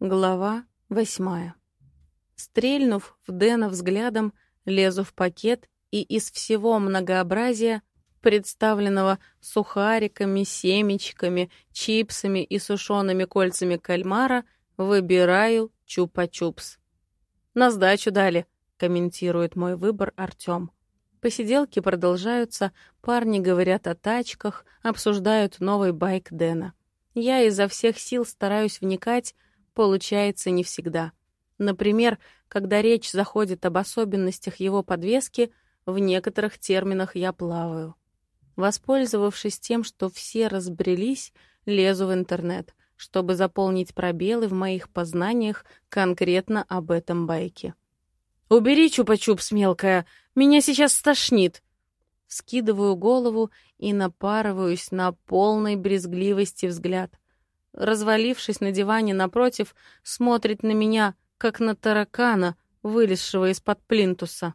Глава восьмая. Стрельнув в Дэна взглядом, лезу в пакет и из всего многообразия, представленного сухариками, семечками, чипсами и сушеными кольцами кальмара, выбираю чупа-чупс. «На сдачу дали», — комментирует мой выбор Артём. Посиделки продолжаются, парни говорят о тачках, обсуждают новый байк Дэна. Я изо всех сил стараюсь вникать, получается не всегда. Например, когда речь заходит об особенностях его подвески, в некоторых терминах я плаваю. Воспользовавшись тем, что все разбрелись, лезу в интернет, чтобы заполнить пробелы в моих познаниях конкретно об этом байке. «Убери чупа-чупс, мелкая! Меня сейчас стошнит!» Скидываю голову и напарываюсь на полной брезгливости взгляд развалившись на диване напротив, смотрит на меня, как на таракана, вылезшего из-под плинтуса.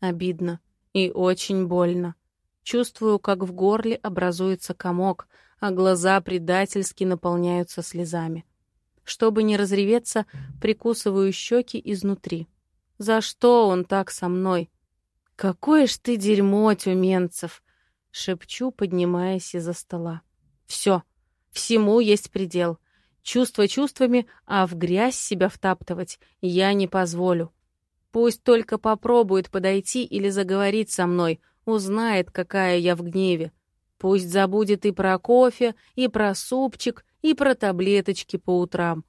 Обидно и очень больно. Чувствую, как в горле образуется комок, а глаза предательски наполняются слезами. Чтобы не разреветься, прикусываю щеки изнутри. За что он так со мной? Какое ж ты дерьмо, Тюменцев! Шепчу, поднимаясь из-за стола. Все, Всему есть предел. Чувства чувствами, а в грязь себя втаптывать я не позволю. Пусть только попробует подойти или заговорить со мной, узнает, какая я в гневе. Пусть забудет и про кофе, и про супчик, и про таблеточки по утрам.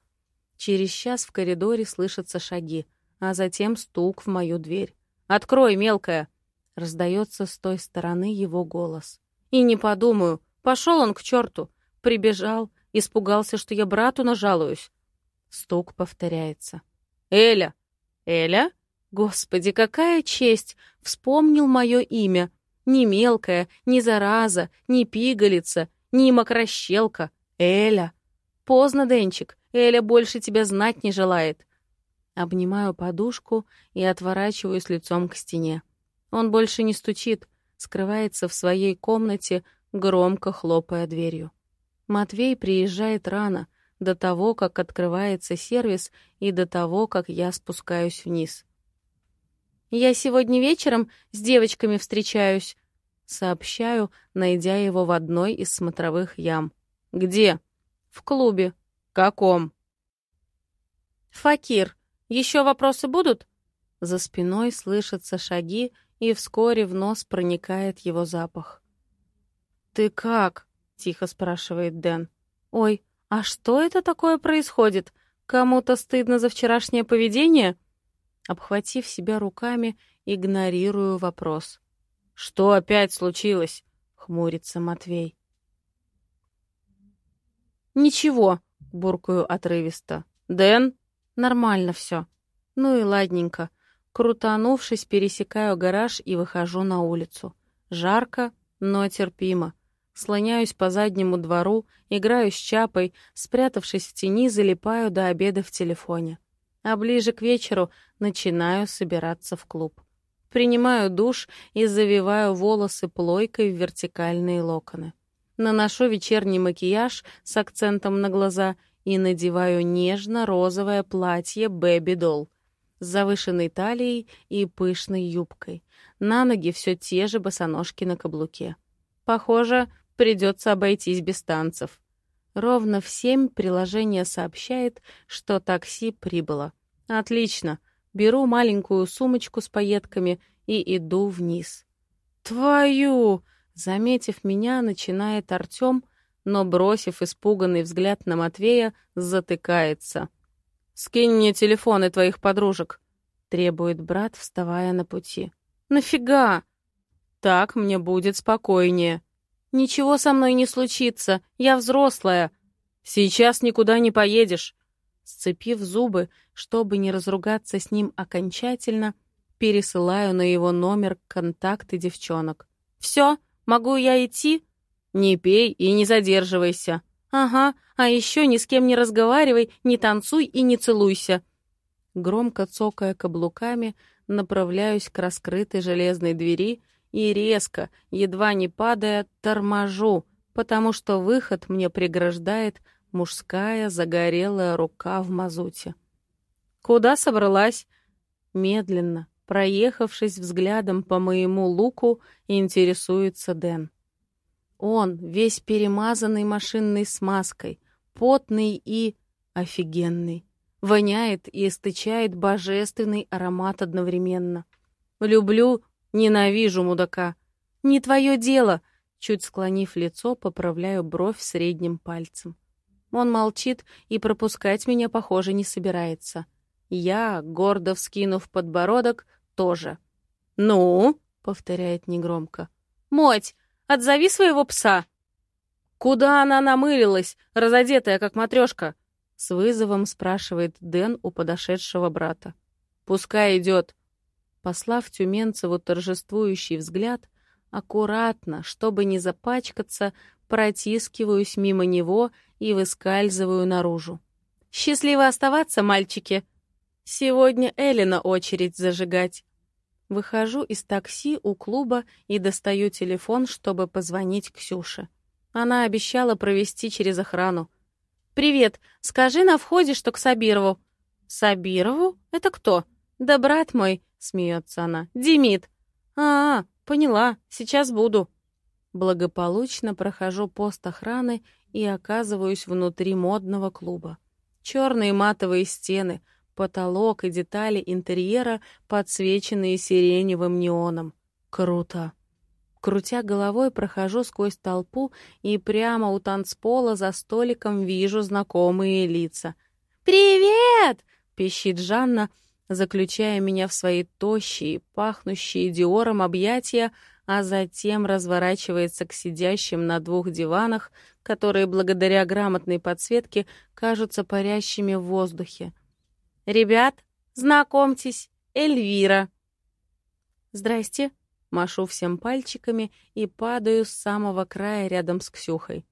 Через час в коридоре слышатся шаги, а затем стук в мою дверь. «Открой, мелкая!» — раздается с той стороны его голос. «И не подумаю, пошел он к черту!» Прибежал, испугался, что я брату нажалуюсь. Стук повторяется. «Эля! Эля? Господи, какая честь! Вспомнил мое имя. Не мелкая, не зараза, не пигалица, не мокрощелка. Эля! Поздно, Денчик, Эля больше тебя знать не желает». Обнимаю подушку и отворачиваюсь лицом к стене. Он больше не стучит, скрывается в своей комнате, громко хлопая дверью. Матвей приезжает рано, до того, как открывается сервис и до того, как я спускаюсь вниз. «Я сегодня вечером с девочками встречаюсь», — сообщаю, найдя его в одной из смотровых ям. «Где?» «В клубе». «Каком?» «Факир, еще вопросы будут?» За спиной слышатся шаги, и вскоре в нос проникает его запах. «Ты как?» Тихо спрашивает Дэн. Ой, а что это такое происходит? Кому-то стыдно за вчерашнее поведение? Обхватив себя руками, игнорирую вопрос. Что опять случилось? хмурится Матвей. Ничего, буркаю отрывисто. Дэн, нормально все. Ну и ладненько. Крутанувшись, пересекаю гараж и выхожу на улицу. Жарко, но терпимо. Слоняюсь по заднему двору, играю с чапой, спрятавшись в тени, залипаю до обеда в телефоне. А ближе к вечеру начинаю собираться в клуб. Принимаю душ и завиваю волосы плойкой в вертикальные локоны. Наношу вечерний макияж с акцентом на глаза и надеваю нежно-розовое платье «Бэби Долл» с завышенной талией и пышной юбкой. На ноги все те же босоножки на каблуке. Похоже, придется обойтись без танцев. Ровно в семь приложение сообщает, что такси прибыло. Отлично. Беру маленькую сумочку с пайетками и иду вниз. «Твою!» Заметив меня, начинает Артем, но, бросив испуганный взгляд на Матвея, затыкается. «Скинь мне телефоны твоих подружек», — требует брат, вставая на пути. «Нафига?» «Так мне будет спокойнее», «Ничего со мной не случится, я взрослая. Сейчас никуда не поедешь». Сцепив зубы, чтобы не разругаться с ним окончательно, пересылаю на его номер контакты девчонок. «Все, могу я идти?» «Не пей и не задерживайся». «Ага, а еще ни с кем не разговаривай, не танцуй и не целуйся». Громко цокая каблуками, направляюсь к раскрытой железной двери и резко, едва не падая, торможу, потому что выход мне преграждает Мужская загорелая рука в мазуте. «Куда собралась?» Медленно, проехавшись взглядом по моему луку, интересуется Дэн. Он, весь перемазанный машинной смазкой, потный и офигенный. Воняет и источает божественный аромат одновременно. Люблю, ненавижу мудака. Не твое дело, чуть склонив лицо, поправляю бровь средним пальцем. Он молчит и пропускать меня, похоже, не собирается. Я, гордо вскинув подбородок, тоже. «Ну?» — повторяет негромко. «Моть, отзови своего пса!» «Куда она намылилась, разодетая, как матрешка?» С вызовом спрашивает Дэн у подошедшего брата. «Пускай идет». Послав Тюменцеву торжествующий взгляд, аккуратно, чтобы не запачкаться, протискиваюсь мимо него и выскальзываю наружу. «Счастливо оставаться, мальчики!» «Сегодня Элина очередь зажигать». Выхожу из такси у клуба и достаю телефон, чтобы позвонить Ксюше. Она обещала провести через охрану. «Привет, скажи на входе, что к Сабирову». «Сабирову? Это кто?» «Да брат мой», — смеется она. «Демид». «А, -а поняла, сейчас буду». Благополучно прохожу пост охраны и оказываюсь внутри модного клуба. Черные матовые стены, потолок и детали интерьера, подсвеченные сиреневым неоном. Круто! Крутя головой, прохожу сквозь толпу и прямо у танцпола за столиком вижу знакомые лица. «Привет!» — пищит Жанна, заключая меня в свои тощие, пахнущие диором объятия, а затем разворачивается к сидящим на двух диванах, которые благодаря грамотной подсветке кажутся парящими в воздухе. «Ребят, знакомьтесь, Эльвира!» «Здрасте!» Машу всем пальчиками и падаю с самого края рядом с Ксюхой.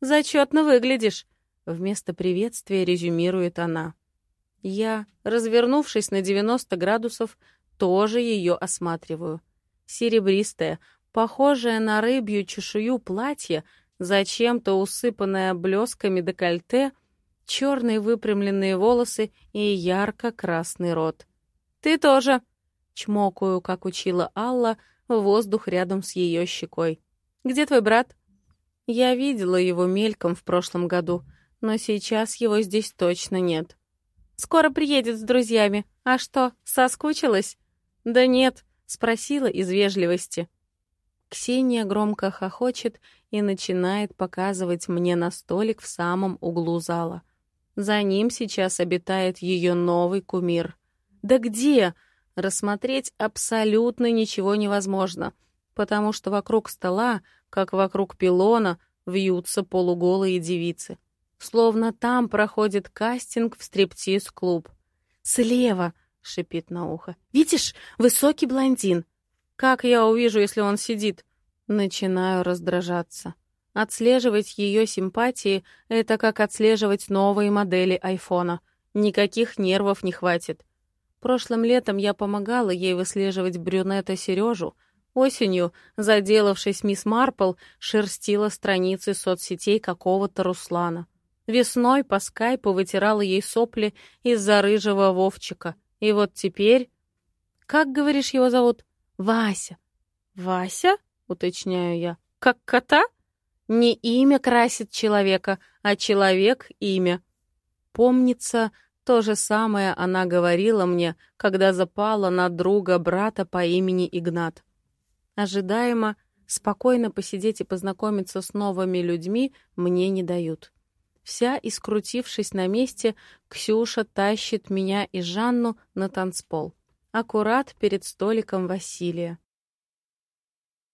«Зачетно выглядишь!» Вместо приветствия резюмирует она. Я, развернувшись на 90 градусов, тоже ее осматриваю. Серебристое, похожее на рыбью чешую платье, зачем-то усыпанное блесками декольте, черные выпрямленные волосы и ярко-красный рот. «Ты тоже!» Чмокаю, как учила Алла, воздух рядом с ее щекой. «Где твой брат?» Я видела его мельком в прошлом году, но сейчас его здесь точно нет. «Скоро приедет с друзьями. А что, соскучилась?» «Да нет», — спросила из вежливости. Ксения громко хохочет и начинает показывать мне на столик в самом углу зала. За ним сейчас обитает ее новый кумир. «Да где?» рассмотреть абсолютно ничего невозможно, потому что вокруг стола, как вокруг пилона, вьются полуголые девицы. Словно там проходит кастинг в стриптиз-клуб. «Слева!» — шипит на ухо. «Видишь, высокий блондин!» «Как я увижу, если он сидит?» Начинаю раздражаться. Отслеживать ее симпатии — это как отслеживать новые модели айфона. Никаких нервов не хватит. Прошлым летом я помогала ей выслеживать брюнета Сережу. Осенью, заделавшись мисс Марпл, шерстила страницы соцсетей какого-то Руслана. Весной по скайпу вытирала ей сопли из-за рыжего Вовчика. И вот теперь... Как, говоришь, его зовут? Вася. Вася? Уточняю я. Как кота? Не имя красит человека, а человек — имя. Помнится, то же самое она говорила мне, когда запала на друга брата по имени Игнат. Ожидаемо, спокойно посидеть и познакомиться с новыми людьми мне не дают. Вся, искрутившись на месте, Ксюша тащит меня и Жанну на танцпол. Аккурат перед столиком Василия.